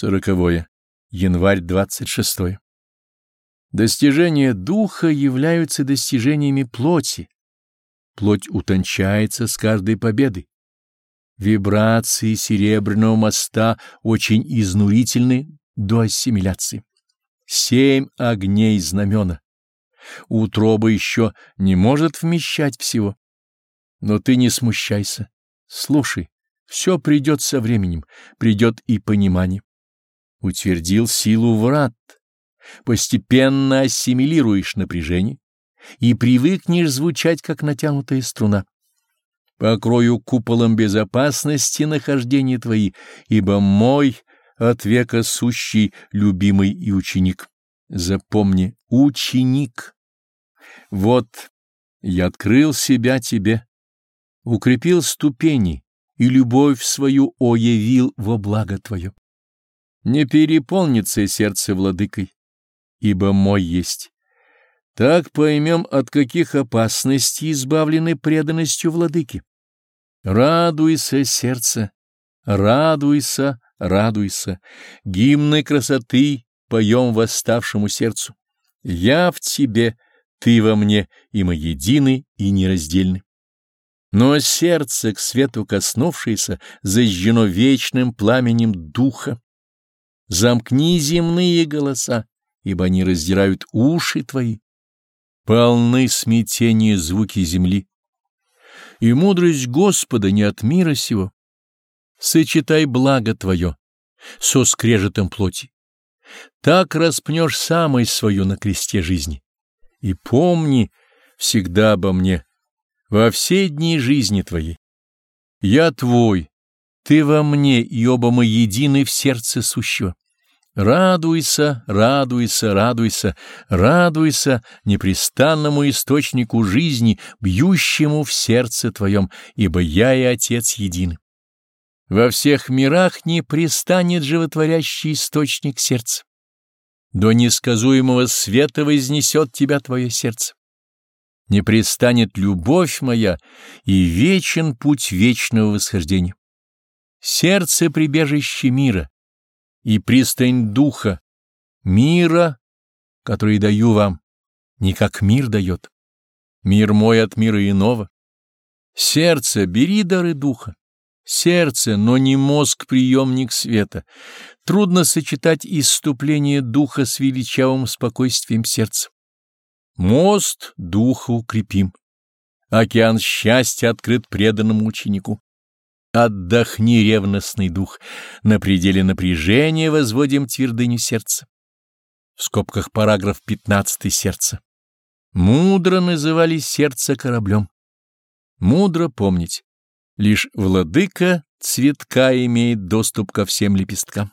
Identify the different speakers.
Speaker 1: Сороковое. Январь 26. Достижения духа являются достижениями плоти. Плоть утончается с каждой победой. Вибрации серебряного моста очень изнурительны до ассимиляции. Семь огней знамена. Утроба еще не может вмещать всего. Но ты не смущайся. Слушай, все придет со временем, придет и понимание утвердил силу врат, постепенно ассимилируешь напряжение и привыкнешь звучать, как натянутая струна. Покрою куполом безопасности нахождения твои, ибо мой от века сущий, любимый и ученик. Запомни, ученик. Вот я открыл себя тебе, укрепил ступени и любовь свою оявил во благо твое. Не переполнится сердце владыкой, ибо мой есть. Так поймем, от каких опасностей избавлены преданностью владыки. Радуйся, сердце, радуйся, радуйся. Гимны красоты поем восставшему сердцу. Я в тебе, ты во мне, и мы едины и нераздельны. Но сердце, к свету коснувшееся, зажжено вечным пламенем духа. Замкни земные голоса, ибо они раздирают уши твои. Полны смятения звуки земли. И мудрость Господа не от мира сего. Сочетай благо твое со скрежетом плоти. Так распнешь самость свою на кресте жизни. И помни всегда обо мне во все дни жизни твоей. Я твой, ты во мне, и оба мы едины в сердце сущего. Радуйся, радуйся, радуйся, радуйся непрестанному источнику жизни, бьющему в сердце твоем, ибо я и Отец едины. Во всех мирах не пристанет животворящий источник сердца. До несказуемого света вознесет тебя твое сердце. Не пристанет любовь моя, и вечен путь вечного восхождения. Сердце — прибежище мира, и пристань духа, мира, который даю вам, не как мир дает. Мир мой от мира иного. Сердце, бери дары духа. Сердце, но не мозг приемник света. Трудно сочетать исступление духа с величавым спокойствием сердца. Мост духа укрепим. Океан счастья открыт преданному ученику. Отдохни, ревностный дух, на пределе напряжения возводим твердыню сердца. В скобках параграф 15 сердце. Мудро называли сердце кораблем. Мудро помнить, лишь владыка цветка имеет доступ ко всем лепесткам.